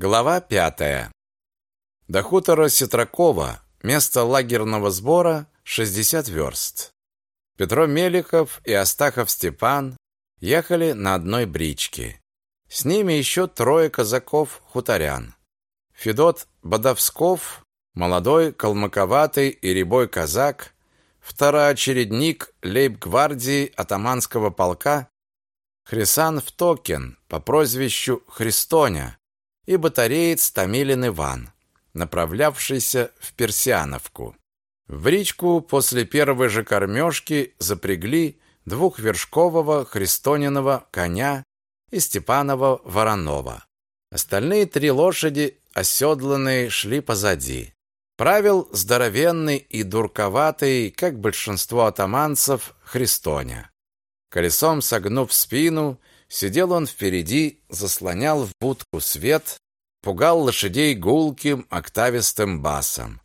Глава пятая. До хутора Ситракова, место лагерного сбора, 60 верст. Петро Меликов и Астахов Степан ехали на одной бричке. С ними еще трое казаков-хуторян. Федот Бодовсков, молодой, калмыковатый и рябой казак, второочередник лейб-гвардии атаманского полка Хрисан Втокин по прозвищу Христоня, и батареец Томилин Иван, направлявшийся в Персиановку. В бричку после первой же кормежки запрягли двухвершкового христониного коня и Степанова Воронова. Остальные три лошади, оседланные, шли позади. Правил здоровенный и дурковатый, как большинство атаманцев, Христоня. Колесом согнув спину, Сидел он впереди, заслонял в будку свет, пугал лошадей гулким октавистым басом.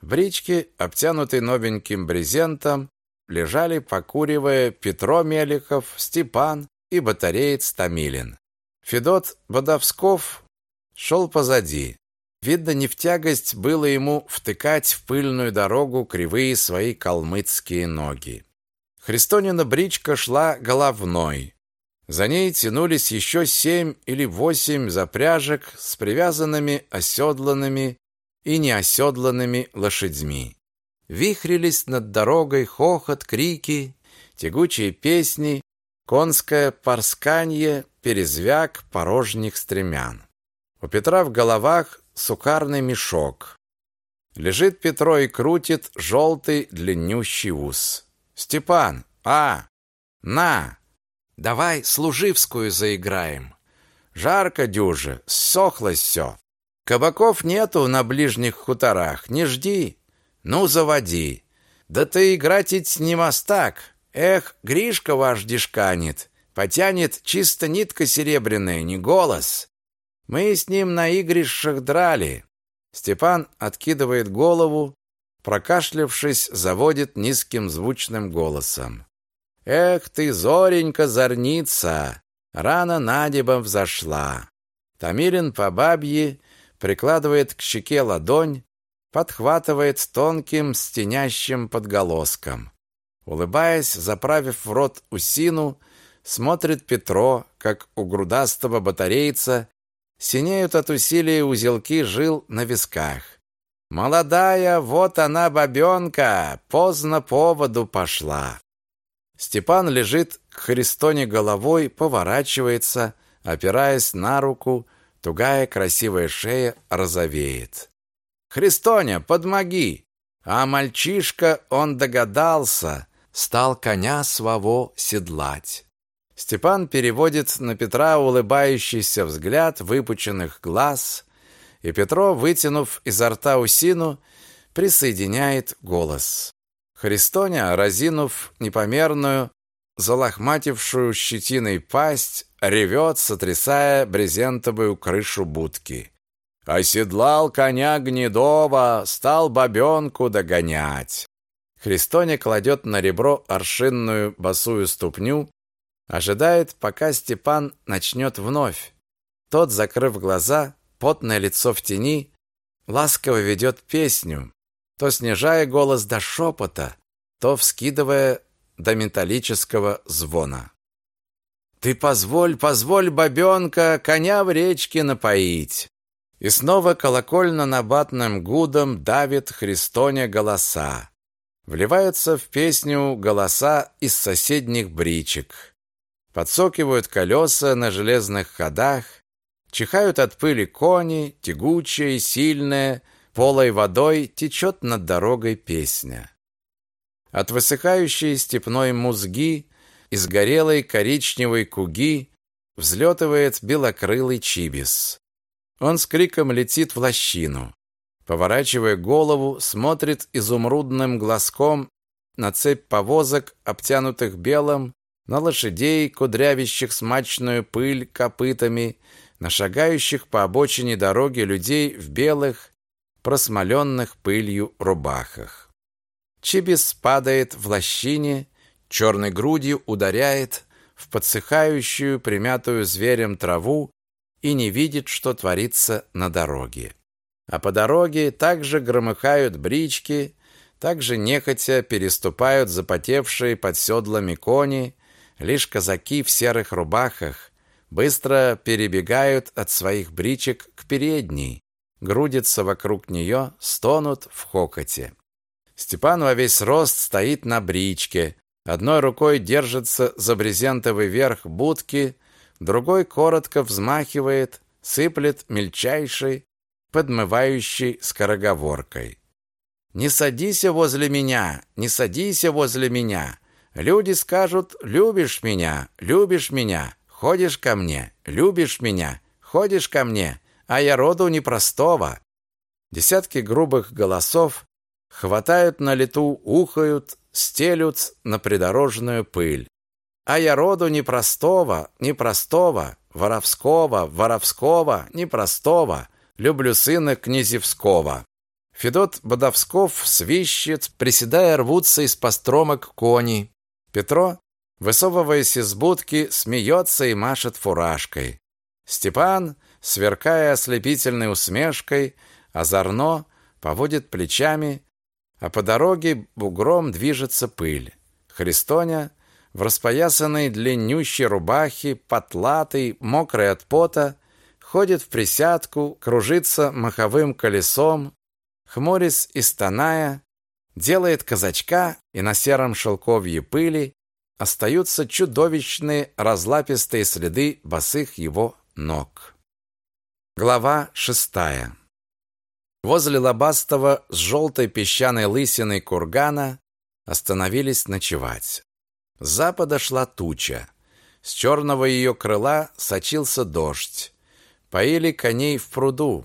В бричке, обтянутой новеньким брезентом, лежали, покуривая, Петро Меликов, Степан и батареец Томилин. Федот Бодовсков шел позади. Видно, не в тягость было ему втыкать в пыльную дорогу кривые свои калмыцкие ноги. Христонина бричка шла головной. За ней тянулись еще семь или восемь запряжек с привязанными оседланными и неоседланными лошадьми. Вихрились над дорогой хохот, крики, тягучие песни, конское порсканье, перезвяк порожних стремян. У Петра в головах сукарный мешок. Лежит Петро и крутит желтый длиннющий ус. «Степан! А! На!» Давай служивскую заиграем. Жарко дюже, ссохлось все. Кабаков нету на ближних хуторах, не жди. Ну, заводи. Да ты играть ведь не мастак. Эх, Гришка ваш дешканит. Потянет чисто нитка серебряная, не голос. Мы с ним на игрищах драли. Степан откидывает голову, прокашлявшись, заводит низким звучным голосом. Эх ты, зоренька, зорница, рано на небо взошла. Тамилин по бабье прикладывает к щеке ладонь, подхватывает тонким стенящим подголоском. Улыбаясь, заправив в рот усину, смотрит Петро, как у грудастого батарейца синеют от усилия узелки жил на висках. Молодая, вот она бабенка, поздно поводу пошла. Степан лежит к Христоне головой, поворачивается, опираясь на руку, тугая красивая шея розовеет. «Христоня, подмоги!» А мальчишка, он догадался, стал коня своего седлать. Степан переводит на Петра улыбающийся взгляд выпученных глаз, и Петро, вытянув изо рта усину, присоединяет голос. Христоня, разинув непомерную, залохматившую щетиной пасть, ревет, сотрясая брезентовую крышу будки. Оседлал коня гнедого, стал бабенку догонять. Христоня кладет на ребро аршинную босую ступню, ожидает, пока Степан начнет вновь. Тот, закрыв глаза, потное лицо в тени, ласково ведет песню, то снижая голос до шепота, то вскидывая до металлического звона. «Ты позволь, позволь, бабенка, коня в речке напоить!» И снова колокольно-набатным гудом давит Христоня голоса. Вливаются в песню голоса из соседних бричек. Подсокивают колеса на железных ходах, чихают от пыли кони, тягучая и сильная, полой водой течет над дорогой песня. От высыхающей степной музги из горелой коричневой куги взлетывает белокрылый чибис. Он с криком летит в лощину. Поворачивая голову, смотрит изумрудным глазком на цепь повозок, обтянутых белым, на лошадей, кудрявящих смачную пыль копытами, на шагающих по обочине дороги людей в белых, просмоленных пылью рубахах. Чибис падает в лощине, черной грудью ударяет в подсыхающую, примятую зверем траву и не видит, что творится на дороге. А по дороге также громыхают брички, также нехотя переступают запотевшие под седлами кони, лишь казаки в серых рубахах быстро перебегают от своих бричек к передней, грудятся вокруг нее, стонут в хокоте. Степан во весь рост стоит на бричке, одной рукой держится за брезентовый верх будки, другой коротко взмахивает, сыплет мельчайшей, подмывающей скороговоркой. «Не садись возле меня, не садись возле меня. Люди скажут, любишь меня, любишь меня, ходишь ко мне, любишь меня, ходишь ко мне, а я роду непростого». Десятки грубых голосов хватают на лету, ухают, стелют на придорожную пыль. А я роду непростого, непростого, воровского, воровского, непростого, люблю сына князевского. Федот Бодовсков свищет, приседая рвутся из постромок кони. Петро, высовываясь из будки, смеется и машет фуражкой. Степан, сверкая ослепительной усмешкой, озорно поводит плечами, а по дороге бугром движется пыль. Христоня в распоясанной длиннющей рубахе, потлатый, мокрый от пота, ходит в присядку, кружится маховым колесом, хмурясь и стоная, делает казачка, и на сером шелковье пыли остаются чудовищные разлапистые следы босых его ног. Глава шестая. Возле лобастого с желтой песчаной лысиной кургана остановились ночевать. С запада шла туча. С черного ее крыла сочился дождь. Поили коней в пруду.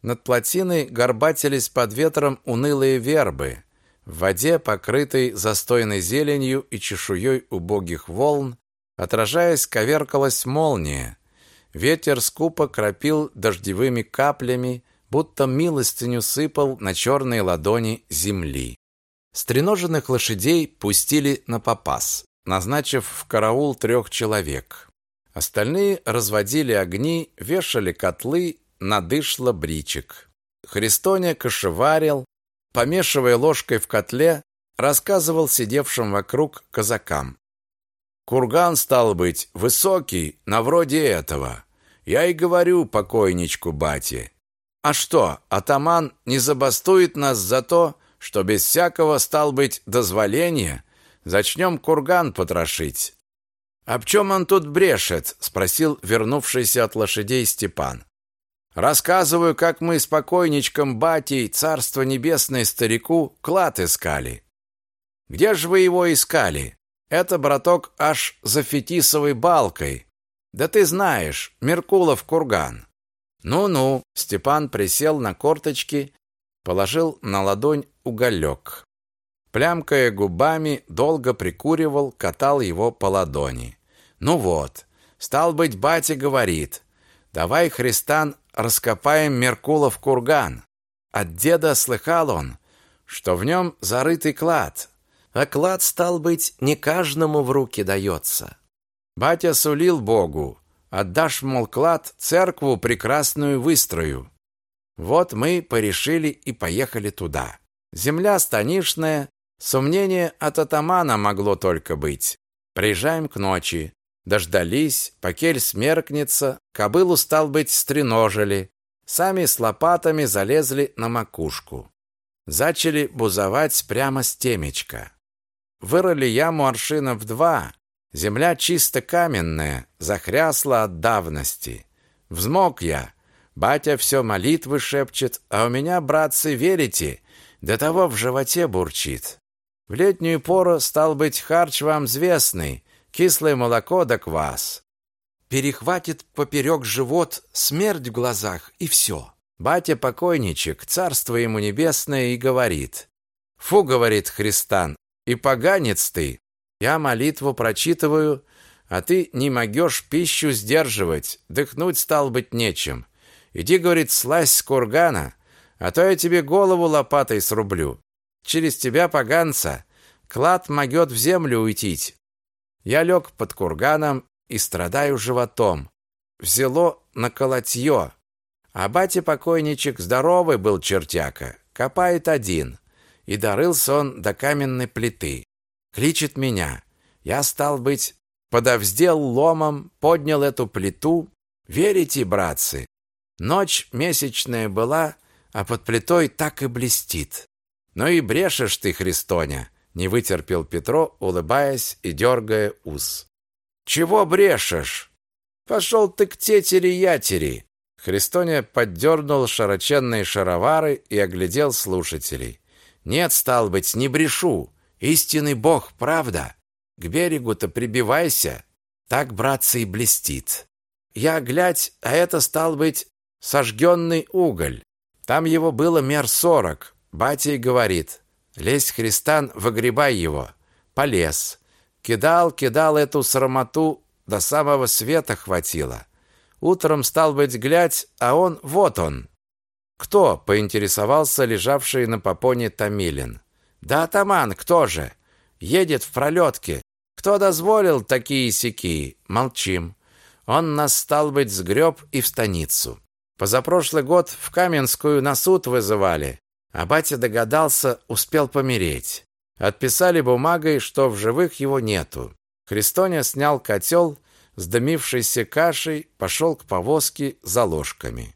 Над плотиной горбатились под ветром унылые вербы. В воде, покрытой застойной зеленью и чешуей убогих волн, отражаясь, коверкалась молния. Ветер скупо кропил дождевыми каплями, будто милостыню сыпал на черные ладони земли. Стреноженных лошадей пустили на попас, назначив в караул трех человек. Остальные разводили огни, вешали котлы, надышло бричек. Христоня кошеварил, помешивая ложкой в котле, рассказывал сидевшим вокруг казакам. Курган стал быть высокий, на вроде этого. Я и говорю покойничку бате. А что, атаман не забастует нас за то, что без всякого, стал быть, дозволения, зачнем курган потрошить? «Об чем он тут брешет?» — спросил вернувшийся от лошадей Степан. «Рассказываю, как мы с покойничком батей, царство небесное старику, клад искали». «Где же вы его искали?» «Это, браток, аж за Фетисовой балкой». «Да ты знаешь, Меркулов курган». «Ну-ну», — Степан присел на корточки, положил на ладонь уголек. Плямкая губами, долго прикуривал, катал его по ладони. «Ну вот, стал быть, батя говорит, давай, Христан, раскопаем Меркулов курган». От деда слыхал он, что в нем зарытый клад, а клад, стал быть, не каждому в руки дается. Батя сулил Богу, Отдашь, мол, клад, церкву прекрасную выстрою. Вот мы порешили и поехали туда. Земля станишная, сомнение от атамана могло только быть. Приезжаем к ночи. Дождались, покель смеркнется, кобылу, стал быть, стреножили. Сами с лопатами залезли на макушку. Зачали бузовать прямо с темечка. Вырыли яму аршина в два, Земля чисто каменная, захрясла от давности. Взмок я. Батя все молитвы шепчет, а у меня, братцы, верите, до того в животе бурчит. В летнюю пору стал быть харч вам известный, кислое молоко да квас. Перехватит поперек живот, смерть в глазах, и все. Батя-покойничек, царство ему небесное, и говорит. «Фу, — говорит Христан, — и поганец ты, я молитву прочитываю, а ты не могешь пищу сдерживать, дыхнуть стал быть нечем. Иди, говорит, слазь с кургана, а то я тебе голову лопатой срублю. Через тебя, поганца, клад могет в землю уйти. Я лег под курганом и страдаю животом. взяло на колотье. А батя-покойничек здоровый был чертяка, копает один. И дорылся он до каменной плиты. Кличет меня. Я, стал быть, подовздел ломом, поднял эту плиту. Верите, братцы? Ночь месячная была, а под плитой так и блестит. Ну и брешешь ты, Христоня, не вытерпел Петро, улыбаясь и дергая ус. Чего брешешь? Пошел ты к тетери-ятери. Христоня поддернул широченные шаровары и оглядел слушателей. Нет, стал быть, не брешу. Истинный Бог, правда. К берегу-то прибивайся. Так, братцы, и блестит. Я глядь, а это стал быть сожженный уголь. Там его было мер сорок. Батя и говорит: "Лезь, Христан, выгребай его". Полез. Кидал, кидал эту срамоту, до самого света хватило. Утром стал быть глядь, а он вот он. Кто? поинтересовался лежавший на попоне Тамилин. Да атаман, кто же? Едет в пролетке. Кто дозволил такие сики? Молчим. Он нас стал быть сгреб и в станицу. Позапрошлый год в Каменскую на суд вызывали, а батя догадался, успел помереть. Отписали бумагой, что в живых его нету. Христоня снял котел с дымившейся кашей, пошел к повозке за ложками.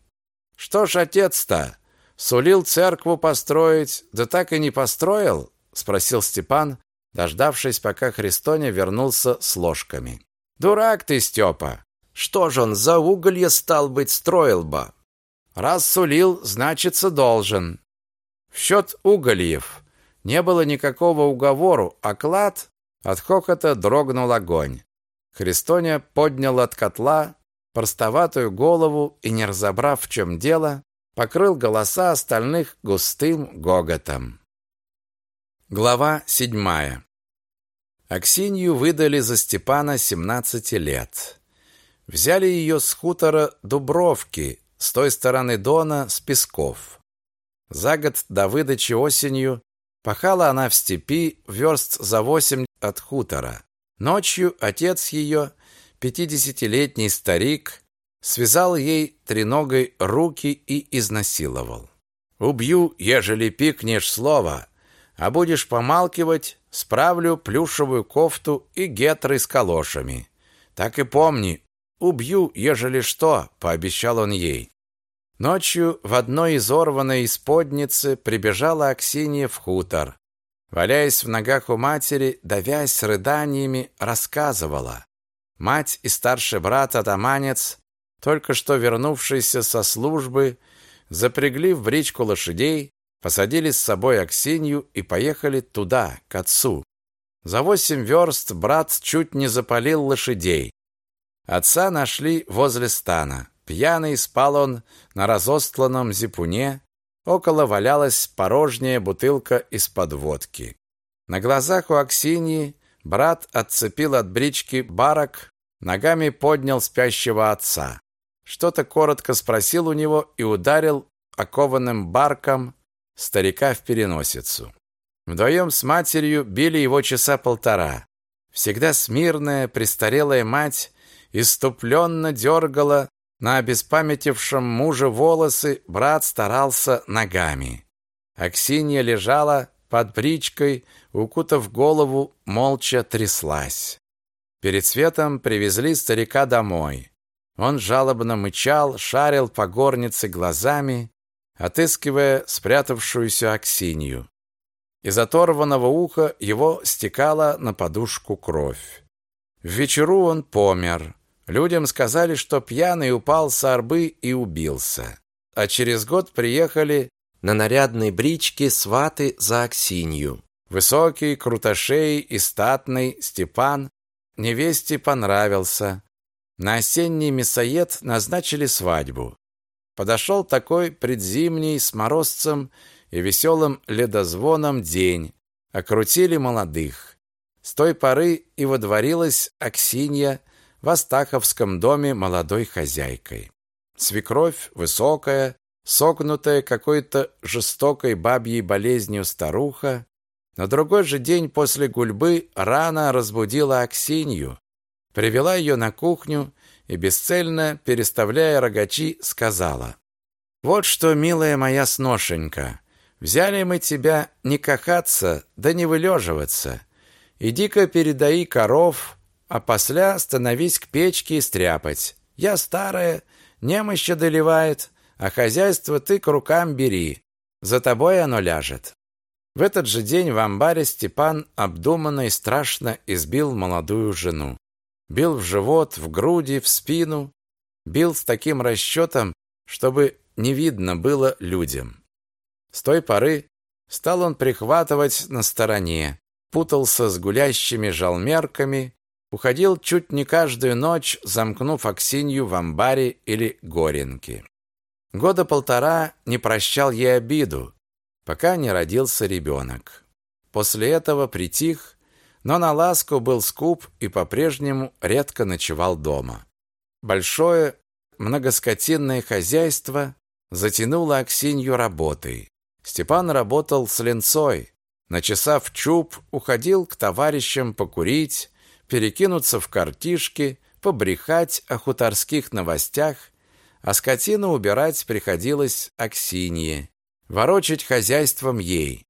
Что ж отец-то сулил церкву построить, да так и не построил? спросил Степан, дождавшись, пока Христоня вернулся с ложками. Дурак ты, Степа. Что ж он за уголье стал быть строил бы? Раз сулил, значится должен. В счет угольев не было никакого уговору, а клад от хохота дрогнул огонь. Христоня поднял от котла простоватую голову и, не разобрав, в чем дело, покрыл голоса остальных густым гоготом. Глава седьмая. Аксинью выдали за Степана 17 лет. Взяли ее с хутора Дубровки, с той стороны Дона, с Песков. За год до выдачи осенью пахала она в степи верст за восемь от хутора. Ночью отец ее, пятидесятилетний старик, связал ей треногой руки и изнасиловал. «Убью, ежели пикнешь слово, а будешь помалкивать, справлю плюшевую кофту и гетры с калошами. Так и помни, убью, ежели что», — пообещал он ей. Ночью в одной изорванной исподнице прибежала Аксинья в хутор. Валяясь в ногах у матери, давясь рыданиями, рассказывала. Мать и старший брат атаманец, только что вернувшиеся со службы, запрягли в бричку лошадей, посадили с собой Аксинью и поехали туда, к отцу. За восемь верст брат чуть не запалил лошадей. Отца нашли возле стана. Пьяный спал он на разостланном зипуне, Около валялась порожняя бутылка из-под водки. На глазах у Аксиньи брат отцепил от брички барок, ногами поднял спящего отца. Что-то коротко спросил у него и ударил окованным барком старика в переносицу. Вдвоем с матерью били его часа полтора. Всегда смирная, престарелая мать иступленно дергала на обеспамятившем муже волосы брат старался ногами. Аксинья лежала под бричкой, укутав голову, молча тряслась. Перед светом привезли старика домой. Он жалобно мычал, шарил по горнице глазами, отыскивая спрятавшуюся Аксинью. Из оторванного уха его стекала на подушку кровь. В вечеру он помер. Людям сказали, что пьяный упал с арбы и убился. А через год приехали на нарядной бричке сваты за Аксинью. Высокий, крутошей и статный Степан невесте понравился. На осенний мясоед назначили свадьбу. Подошел такой предзимний с морозцем и веселым ледозвоном день. Окрутили молодых. С той поры и водворилась Аксинья в Астаховском доме молодой хозяйкой. Свекровь высокая, согнутая какой-то жестокой бабьей болезнью старуха, на другой же день после гульбы рано разбудила Аксинью, привела ее на кухню и, бесцельно переставляя рогачи, сказала. «Вот что, милая моя сношенька, взяли мы тебя не кахаться, да не вылеживаться. Иди-ка передаи коров, а после становись к печке и стряпать. Я старая, немощь одолевает, а хозяйство ты к рукам бери. За тобой оно ляжет. В этот же день в амбаре Степан обдуманно и страшно избил молодую жену. Бил в живот, в груди, в спину. Бил с таким расчетом, чтобы не видно было людям. С той поры стал он прихватывать на стороне, путался с гулящими жалмерками, уходил чуть не каждую ночь, замкнув Аксинью в амбаре или горенке. Года полтора не прощал ей обиду, пока не родился ребенок. После этого притих, но на ласку был скуп и по-прежнему редко ночевал дома. Большое многоскотинное хозяйство затянуло Аксинью работой. Степан работал с ленцой, начесав чуб, уходил к товарищам покурить, перекинуться в картишки, побрехать о хуторских новостях, а скотину убирать приходилось Аксинье, ворочать хозяйством ей.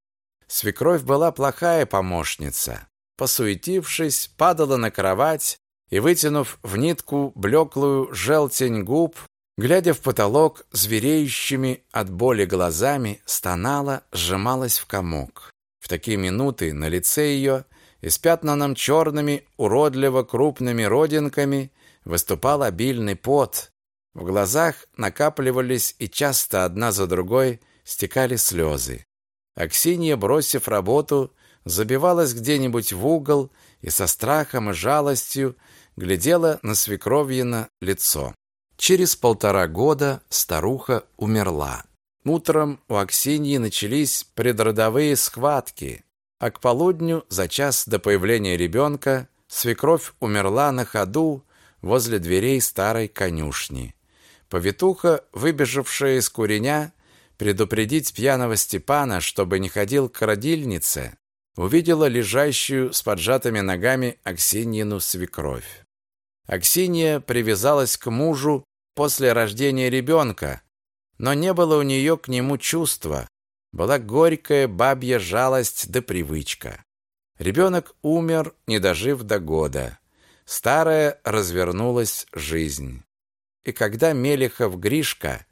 Свекровь была плохая помощница. Посуетившись, падала на кровать и, вытянув в нитку блеклую желтень губ, глядя в потолок звереющими от боли глазами, стонала, сжималась в комок. В такие минуты на лице ее, испятнанном черными, уродливо крупными родинками, выступал обильный пот. В глазах накапливались и часто одна за другой стекали слезы. Аксинья, бросив работу, забивалась где-нибудь в угол и со страхом и жалостью глядела на свекровьино лицо. Через полтора года старуха умерла. Утром у Аксиньи начались предродовые схватки, а к полудню, за час до появления ребенка, свекровь умерла на ходу возле дверей старой конюшни. Повитуха, выбежавшая из куреня, предупредить пьяного Степана, чтобы не ходил к родильнице, увидела лежащую с поджатыми ногами Аксиньину свекровь. Аксинья привязалась к мужу после рождения ребенка, но не было у нее к нему чувства, была горькая бабья жалость да привычка. Ребенок умер, не дожив до года. Старая развернулась жизнь. И когда Мелехов Гришка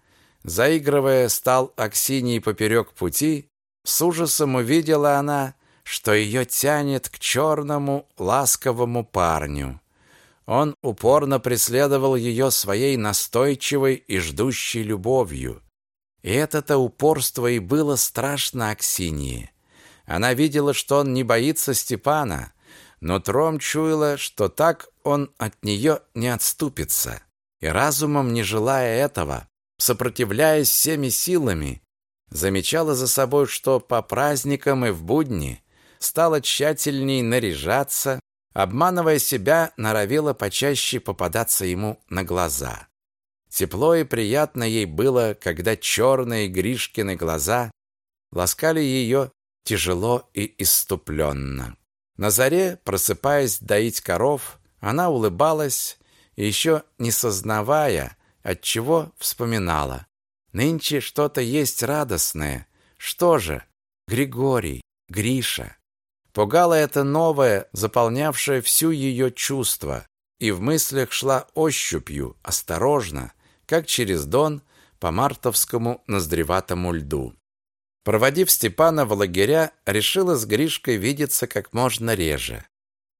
Заигрывая, стал Аксиньей поперек пути, с ужасом увидела она, что ее тянет к черному ласковому парню. Он упорно преследовал ее своей настойчивой и ждущей любовью. И это-то упорство и было страшно Аксинье. Она видела, что он не боится Степана, но тром чуяла, что так он от нее не отступится. И разумом, не желая этого, сопротивляясь всеми силами, замечала за собой, что по праздникам и в будни стала тщательней наряжаться, обманывая себя, норовила почаще попадаться ему на глаза. Тепло и приятно ей было, когда черные Гришкины глаза ласкали ее тяжело и иступленно. На заре, просыпаясь доить коров, она улыбалась, еще не сознавая, отчего вспоминала. Нынче что-то есть радостное. Что же? Григорий, Гриша. Пугало это новое, заполнявшее всю ее чувства, и в мыслях шла ощупью, осторожно, как через дон по мартовскому ноздреватому льду. Проводив Степана в лагеря, решила с Гришкой видеться как можно реже.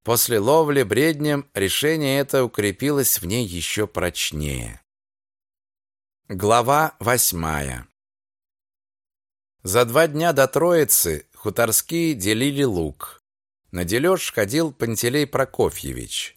После ловли бреднем решение это укрепилось в ней еще прочнее. Глава восьмая За два дня до Троицы хуторские делили лук. На дележ ходил Пантелей Прокофьевич.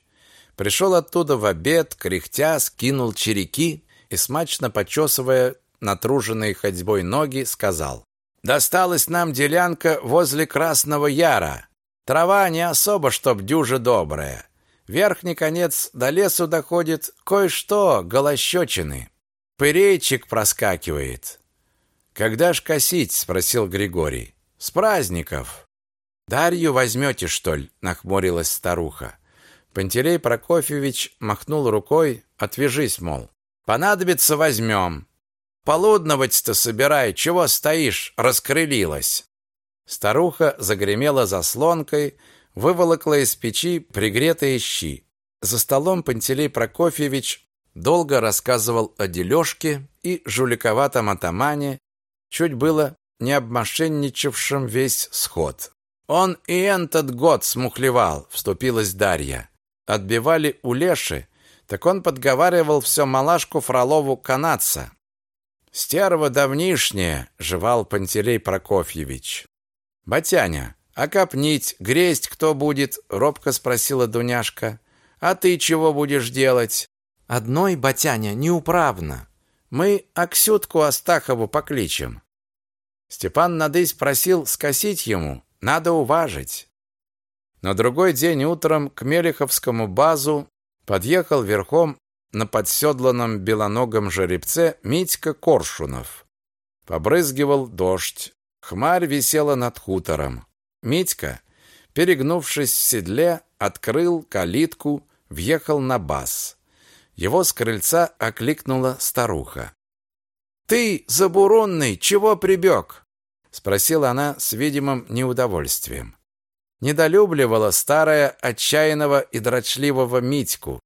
Пришел оттуда в обед, кряхтя, скинул череки и, смачно почесывая натруженные ходьбой ноги, сказал «Досталась нам делянка возле Красного Яра. Трава не особо, чтоб дюже добрая. Верхний конец до лесу доходит кое-что голощечины». Пырейчик проскакивает. Когда ж косить? спросил Григорий. С праздников. Дарью возьмете, что ли? нахмурилась старуха. Пантелей Прокофьевич махнул рукой, отвяжись, мол. Понадобится возьмем. Полудновать-то собирай, чего стоишь, раскрылилась. Старуха загремела заслонкой, выволокла из печи пригретые щи. За столом Пантелей Прокофьевич долго рассказывал о дележке и жуликоватом атамане, чуть было не обмошенничавшем весь сход. «Он и этот год смухлевал», — вступилась Дарья. Отбивали у Леши, так он подговаривал все малашку Фролову канаться. «Стерва давнишняя», — жевал Пантелей Прокофьевич. «Батяня, а копнить, гресть кто будет?» — робко спросила Дуняшка. «А ты чего будешь делать?» «Одной, батяня, неуправно. Мы Аксютку Астахову покличем». Степан Надысь просил скосить ему, надо уважить. На другой день утром к Мелеховскому базу подъехал верхом на подседланном белоногом жеребце Митька Коршунов. Побрызгивал дождь. Хмарь висела над хутором. Митька, перегнувшись в седле, открыл калитку, въехал на баз. Его с крыльца окликнула старуха. «Ты, забуронный, чего прибег?» Спросила она с видимым неудовольствием. Недолюбливала старая, отчаянного и дрочливого Митьку.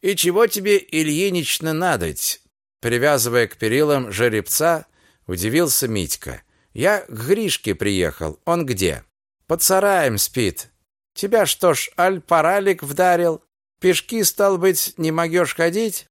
«И чего тебе, Ильинична, надоть?» Привязывая к перилам жеребца, удивился Митька. «Я к Гришке приехал. Он где?» «Под сараем спит. Тебя что ж, аль-паралик вдарил? Пешки, стал быть, не могешь ходить?»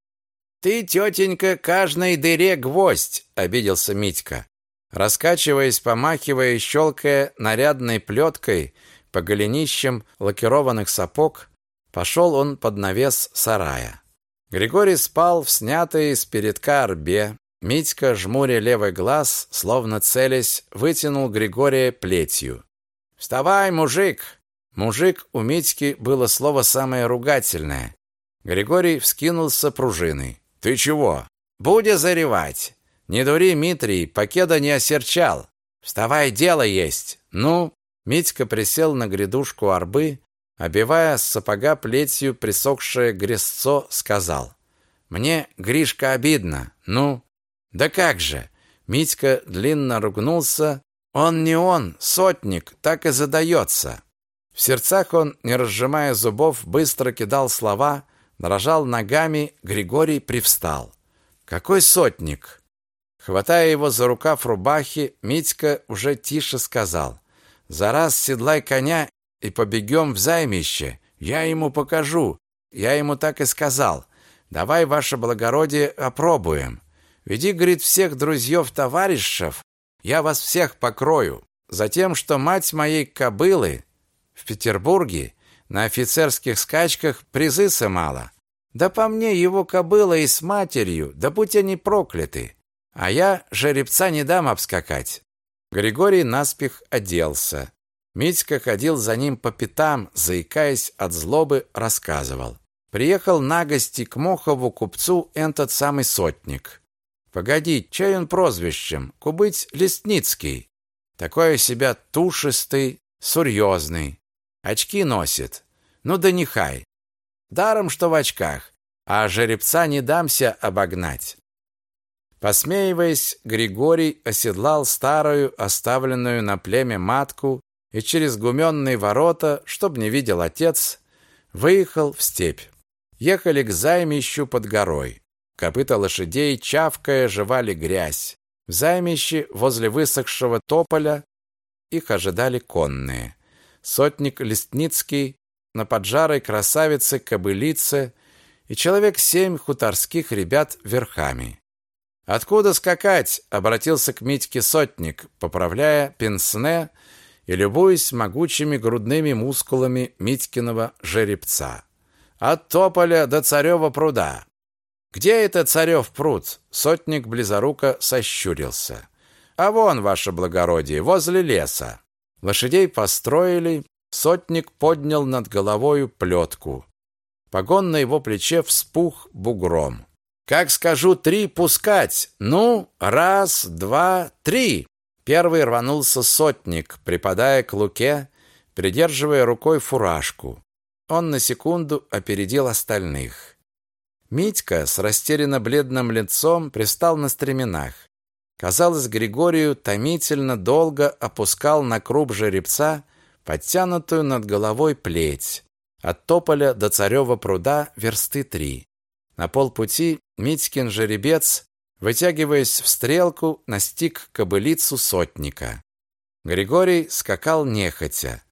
«Ты, тетенька, каждой дыре гвоздь!» — обиделся Митька. Раскачиваясь, помахивая щелкая нарядной плеткой по голенищам лакированных сапог, пошел он под навес сарая. Григорий спал в снятой с передка арбе. Митька, жмуря левый глаз, словно целясь, вытянул Григория плетью. «Вставай, мужик!» Мужик у Митьки было слово самое ругательное. Григорий вскинулся пружиной. «Ты чего?» «Будя заревать!» «Не дури, Митрий, покеда не осерчал. Вставай, дело есть!» «Ну?» Митька присел на грядушку арбы, обивая с сапога плетью присохшее грязцо, сказал. «Мне, Гришка, обидно. Ну?» «Да как же!» Митька длинно ругнулся. «Он не он, сотник, так и задается». В сердцах он, не разжимая зубов, быстро кидал слова, дрожал ногами, Григорий привстал. «Какой сотник?» Хватая его за рукав рубахи, Митька уже тише сказал. «За раз седлай коня и побегем в займище. Я ему покажу. Я ему так и сказал. Давай, ваше благородие, опробуем. Веди, говорит, всех друзьев-товарищев. Я вас всех покрою. Затем, что мать моей кобылы в Петербурге на офицерских скачках призы сымала. Да по мне его кобыла и с матерью, да будь они прокляты. А я жеребца не дам обскакать. Григорий наспех оделся. Митька ходил за ним по пятам, заикаясь от злобы, рассказывал. Приехал на гости к Мохову купцу этот самый сотник. Погоди, чай он прозвищем? Кубыть Лесницкий. Такой у себя тушистый, серьезный. Очки носит. Ну да нехай. Даром, что в очках. А жеребца не дамся обогнать. Посмеиваясь, Григорий оседлал старую, оставленную на племя матку, и через гуменные ворота, чтоб не видел отец, выехал в степь. Ехали к займищу под горой. Копыта лошадей, чавкая, жевали грязь. В займище, возле высохшего тополя, их ожидали конные. Сотник Листницкий на поджарой красавице-кобылице и человек семь хуторских ребят верхами. «Откуда скакать?» — обратился к Митьке сотник, поправляя пенсне и любуясь могучими грудными мускулами Митькиного жеребца. «От тополя до царева пруда». «Где это царев пруд?» — сотник близоруко сощурился. «А вон, ваше благородие, возле леса». Лошадей построили, сотник поднял над головою плетку. Погон на его плече вспух бугром. Как скажу три пускать. Ну, раз, два, три. Первый рванулся сотник, припадая к луке, придерживая рукой фуражку. он на секунду опередил остальных. Митька с растерянно бледным лицом пристал на стременах. Казалось, Григорию томительно долго опускал на круп жеребца подтянутую над головой плеть. От тополя до царева пруда версты три. На полпути Митькин жеребец, вытягиваясь в стрелку, настиг кобылицу сотника. Григорий скакал нехотя.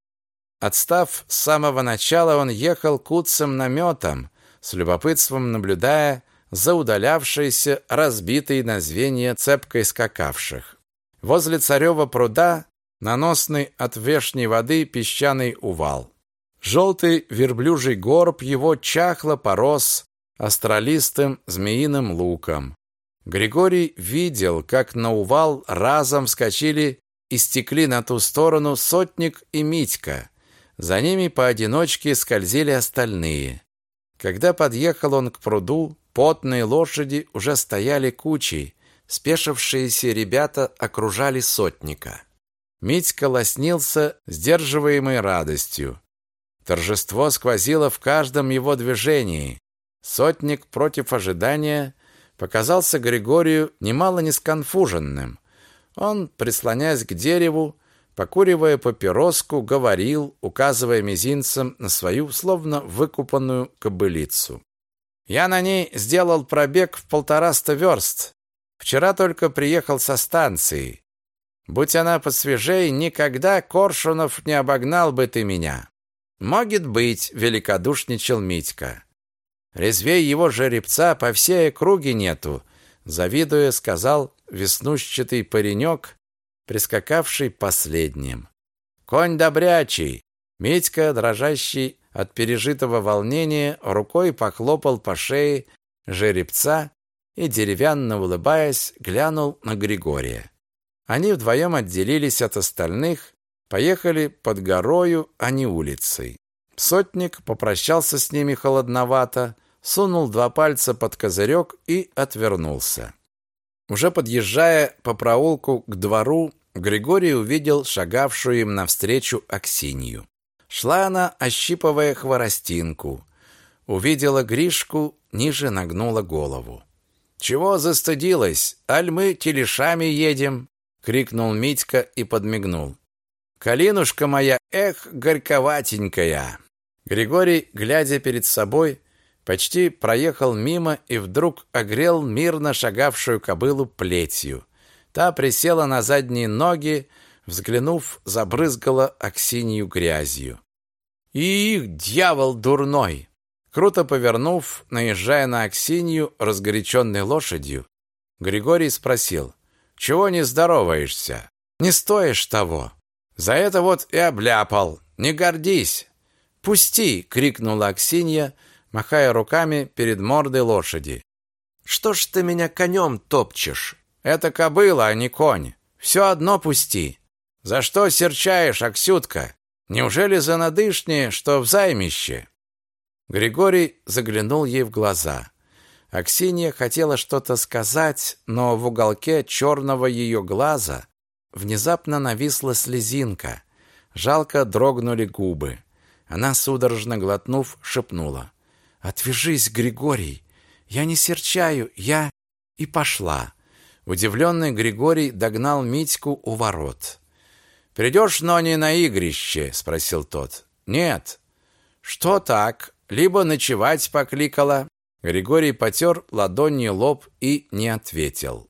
Отстав с самого начала, он ехал куцым наметом, с любопытством наблюдая за удалявшейся разбитой на звенья цепкой скакавших. Возле царева пруда наносный от вешней воды песчаный увал. Желтый верблюжий горб его чахло порос астролистым змеиным луком. Григорий видел, как на увал разом вскочили и стекли на ту сторону сотник и Митька, за ними поодиночке скользили остальные. Когда подъехал он к пруду, потные лошади уже стояли кучей, спешившиеся ребята окружали сотника. Митька лоснился сдерживаемой радостью. Торжество сквозило в каждом его движении. Сотник против ожидания показался Григорию немало не сконфуженным. Он, прислоняясь к дереву, покуривая папироску, говорил, указывая мизинцем на свою словно выкупанную кобылицу. «Я на ней сделал пробег в полтораста верст. Вчера только приехал со станции. Будь она посвежей, никогда Коршунов не обогнал бы ты меня». «Может быть», — великодушничал Митька. «Резвей его жеребца по всей округе нету», — завидуя, сказал веснущатый паренек, прискакавший последним. Конь добрячий. Митька, дрожащий от пережитого волнения, рукой похлопал по шее жеребца и деревянно улыбаясь, глянул на Григория. Они вдвоем отделились от остальных, поехали под горою, а не улицей. Сотник попрощался с ними холодновато, сунул два пальца под козырек и отвернулся. Уже подъезжая по проулку к двору, Григорий увидел шагавшую им навстречу Аксинью. Шла она, ощипывая хворостинку. Увидела Гришку, ниже нагнула голову. «Чего застыдилась? Аль мы телешами едем?» — крикнул Митька и подмигнул. «Калинушка моя, эх, горьковатенькая!» Григорий, глядя перед собой, почти проехал мимо и вдруг огрел мирно шагавшую кобылу плетью. Та присела на задние ноги, взглянув, забрызгала Аксинью грязью. «Их, дьявол дурной!» Круто повернув, наезжая на Аксинью, разгоряченной лошадью, Григорий спросил, «Чего не здороваешься? Не стоишь того. За это вот и обляпал. Не гордись!» «Пусти!» — крикнула Аксинья, махая руками перед мордой лошади. «Что ж ты меня конем топчешь? Это кобыла, а не конь. Все одно пусти. За что серчаешь, Аксютка? Неужели за надышнее, что в займище?» Григорий заглянул ей в глаза. Аксинья хотела что-то сказать, но в уголке черного ее глаза внезапно нависла слезинка. Жалко дрогнули губы. Она, судорожно глотнув, шепнула. «Отвяжись, Григорий! Я не серчаю, я...» И пошла. Удивленный Григорий догнал Митьку у ворот. «Придешь, но не на игрище?» — спросил тот. «Нет». «Что так? Либо ночевать покликала?» Григорий потер ладонью лоб и не ответил.